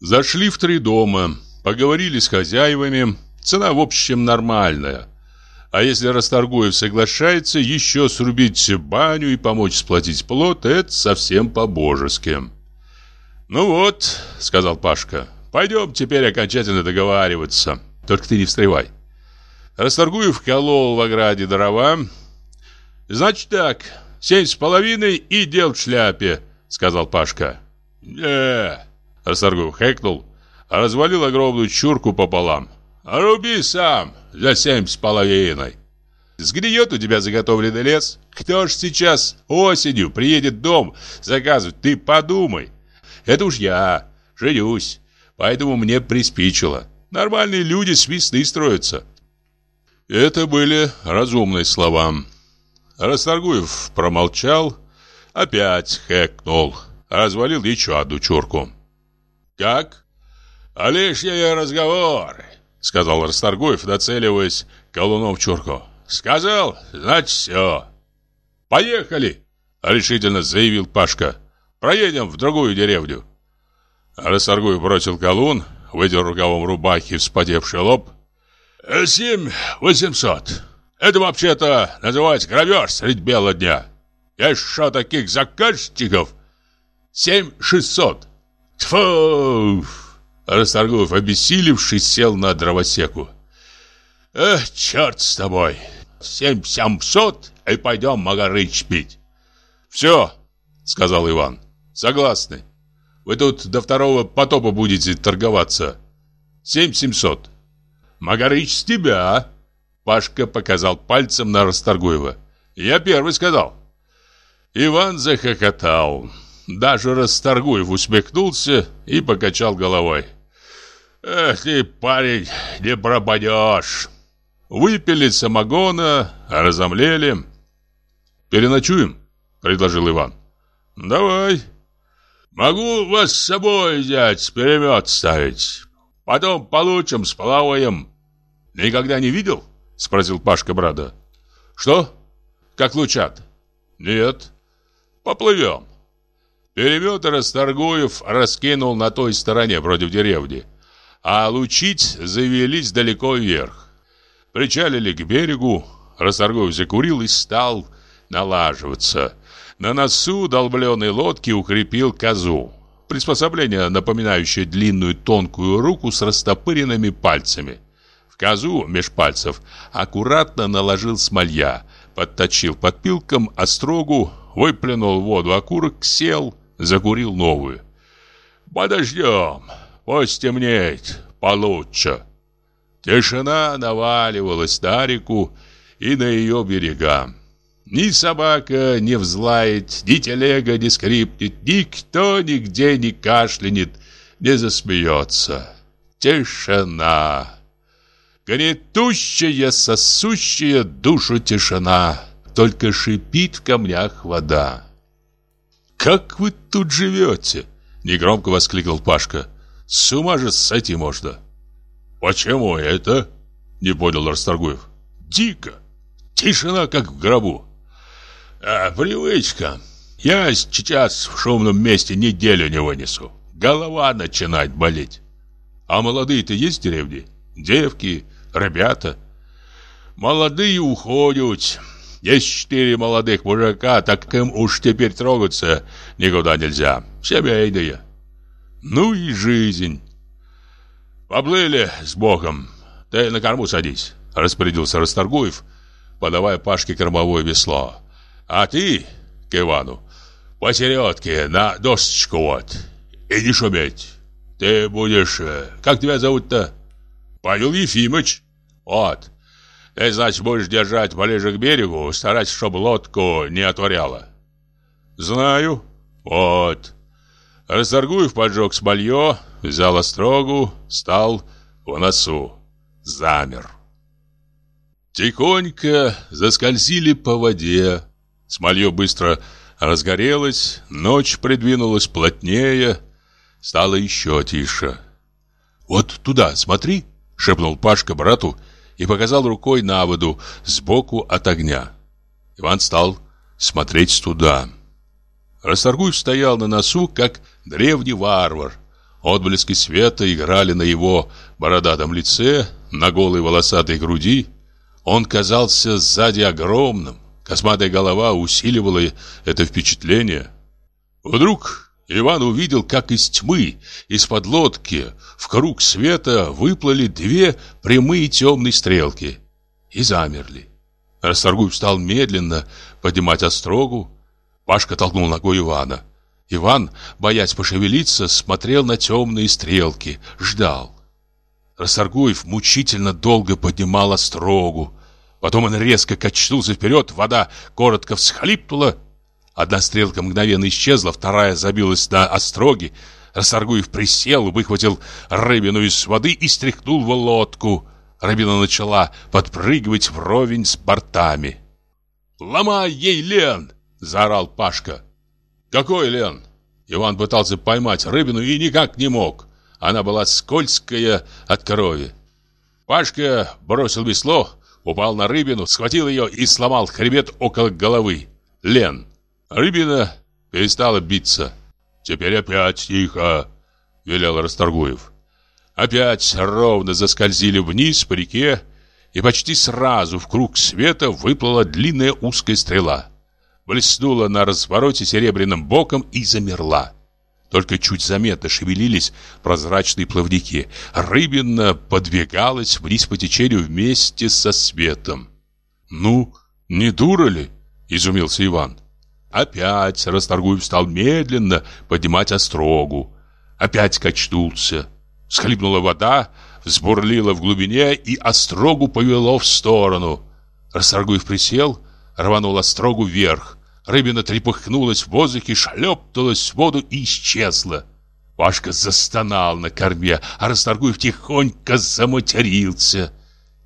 Зашли в три дома, поговорили с хозяевами. Цена, в общем, нормальная. А если Расторгуев соглашается еще срубить баню и помочь сплотить плод, это совсем по-божески. «Ну вот», — сказал Пашка, — «пойдем теперь окончательно договариваться. Только ты не встревай». Расторгуев колол в ограде дрова. «Значит так, семь с половиной и дел в шляпе», — сказал Пашка. «Не, Расторгуев хэкнул, развалил огромную чурку пополам. «Руби сам за семь с половиной!» Сгниет у тебя заготовленный лес. Кто ж сейчас осенью приедет дом заказывать, ты подумай. Это уж я, женюсь, поэтому мне приспичило. Нормальные люди с весны строятся. Это были разумные слова. Расторгуев промолчал, опять хэкнул, развалил еще одну чурку. «Как?» «А лишние разговоры», — сказал Расторгуев, нацеливаясь чурку. «Сказал, значит все». «Поехали!» — решительно заявил Пашка. «Проедем в другую деревню». Расторгуев бросил колун, вытер рукавом рубахи вспотевший лоб. «Семь восемьсот. Это вообще-то называется гравер средь бела дня. Что таких заказчиков? Семь шестьсот. Тьфу! Расторгуев, обессилевший, сел на дровосеку. Эх, черт с тобой! Семь семьсот, и пойдем магарыч пить. Все, сказал Иван. Согласны. Вы тут до второго потопа будете торговаться. Семь семьсот. Магарыч с тебя. Пашка показал пальцем на Расторгуева. Я первый сказал. Иван захохотал. Даже Расторгуев усмехнулся и покачал головой. «Эх ты, парень, не пропадешь!» Выпили самогона, разомлели. «Переночуем?» — предложил Иван. «Давай. Могу вас с собой взять, перемет ставить. Потом получим, сплаваем». «Никогда не видел?» — спросил Пашка брата. «Что? Как лучат?» «Нет. Поплывем». Перемет Расторгуев раскинул на той стороне, против деревни, а лучить завелись далеко вверх. Причалили к берегу, Расторгуев закурил и стал налаживаться. На носу долбленной лодки укрепил козу. Приспособление, напоминающее длинную тонкую руку с растопыренными пальцами. В козу меж пальцев аккуратно наложил смолья, подточил подпилком острогу, выплюнул в воду окурок, сел, закурил новую. «Подождем, пусть темнеет, получше». Тишина наваливалась на реку и на ее берега. Ни собака не взлает, ни телега не скрипнет, никто нигде не кашлянет, не засмеется. Тишина. Гнетущая, сосущая душу тишина. Только шипит в камнях вода. «Как вы тут живете?» Негромко воскликнул Пашка. «С ума же сойти можно!» «Почему это?» Не понял Расторгуев. «Дико! Тишина, как в гробу!» «А, привычка! Я сейчас в шумном месте неделю не вынесу. Голова начинает болеть. А молодые-то есть в деревне? Девки, ребята?» «Молодые уходят. Есть четыре молодых мужика, так им уж теперь трогаться никуда нельзя. Семейные. Ну и жизнь. Поплыли с Богом. Ты на корму садись, распорядился Расторгуев, подавая Пашке кормовое весло. А ты, к Ивану, посередке на досочку вот. И не шуметь. Ты будешь... Э, как тебя зовут-то? Павел Ефимович. Вот. Ты, значит, будешь держать ближе к берегу, стараться, чтобы лодку не отворяла. Знаю. Вот. Расторгуев поджег смолье, взял острогу, стал в носу. Замер. Тихонько заскользили по воде. Смолье быстро разгорелось, ночь придвинулась плотнее, стало еще тише. «Вот туда, смотри!» — шепнул Пашка брату и показал рукой на воду сбоку от огня. Иван стал смотреть туда. Расторгуев стоял на носу, как древний варвар. Отблески света играли на его бородатом лице, на голой волосатой груди. Он казался сзади огромным. Косматая голова усиливала это впечатление. Вдруг Иван увидел, как из тьмы, из-под лодки, в круг света выплыли две прямые темные стрелки и замерли. Расторгуев стал медленно поднимать острогу. Пашка толкнул ногой Ивана. Иван, боясь пошевелиться, смотрел на темные стрелки, ждал. Расторгуев мучительно долго поднимал острогу. Потом он резко качнулся вперед, вода коротко всхлипнула. Одна стрелка мгновенно исчезла, вторая забилась на остроге. Расторгуев присел, выхватил рыбину из воды и стряхнул в лодку. Рыбина начала подпрыгивать вровень с бортами. «Ломай ей, Лен!» – заорал Пашка. «Какой Лен?» Иван пытался поймать рыбину и никак не мог. Она была скользкая от крови. Пашка бросил весло, упал на рыбину, схватил ее и сломал хребет около головы. Лен. Рыбина перестала биться. «Теперь опять тихо», — велел Расторгуев. Опять ровно заскользили вниз по реке, и почти сразу в круг света выплыла длинная узкая стрела блеснула на развороте серебряным боком и замерла. Только чуть заметно шевелились прозрачные плавники. Рыбина подвигалась вниз по течению вместе со светом. «Ну, не дура ли?» – изумился Иван. Опять Расторгуев стал медленно поднимать острогу. Опять качнулся. Схлипнула вода, взбурлила в глубине и острогу повело в сторону. Расторгуев присел, рванул острогу вверх. Рыбина трепыхнулась в воздухе, шлепнулась в воду и исчезла. Пашка застонал на корме, а Расторгуев тихонько заматерился.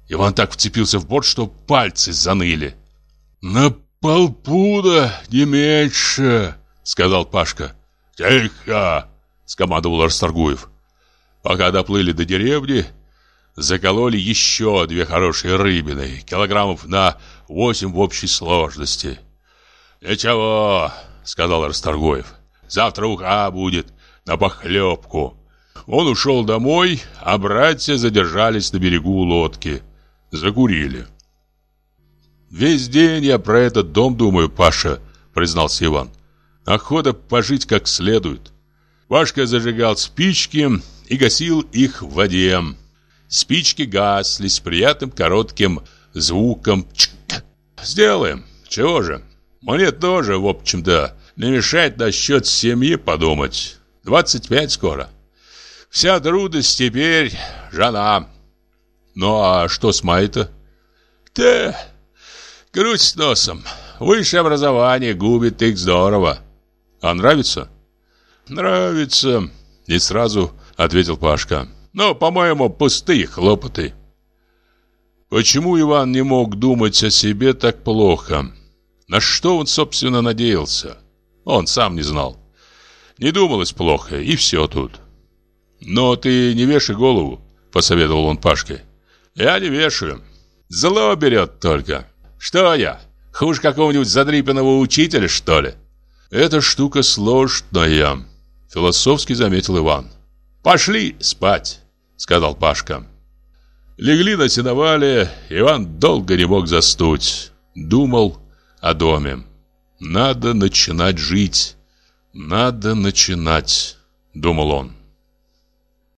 Иван так вцепился в борт, что пальцы заныли. «На полпуда не меньше», — сказал Пашка. «Тихо!» — скомандовал Расторгуев. Пока доплыли до деревни, закололи еще две хорошие рыбины, килограммов на восемь в общей сложности. «Ничего», — сказал Расторгуев. «Завтра уха будет на похлебку». Он ушел домой, а братья задержались на берегу лодки. Закурили. «Весь день я про этот дом думаю, Паша», — признался Иван. «Охота пожить как следует». Пашка зажигал спички и гасил их в воде. Спички гасли с приятным коротким звуком «чк». «Сделаем. Чего же?» Мне тоже, в общем-то, не мешает насчет семьи подумать. 25 скоро. Вся трудность теперь жена. Ну а что с Майта? Да, грусть носом. Высшее образование губит их здорово. А нравится? Нравится. И сразу ответил Пашка. Но, по-моему, пустые хлопоты. Почему Иван не мог думать о себе так плохо? На что он, собственно, надеялся? Он сам не знал. Не думалось плохо, и все тут. «Но ты не вешай голову», — посоветовал он Пашке. «Я не вешаю. Зло берет только. Что я, хуже какого-нибудь задрипанного учителя, что ли?» «Эта штука сложная», — философски заметил Иван. «Пошли спать», — сказал Пашка. Легли на сеновале, Иван долго не мог заснуть. Думал, о доме. Надо начинать жить. Надо начинать, думал он.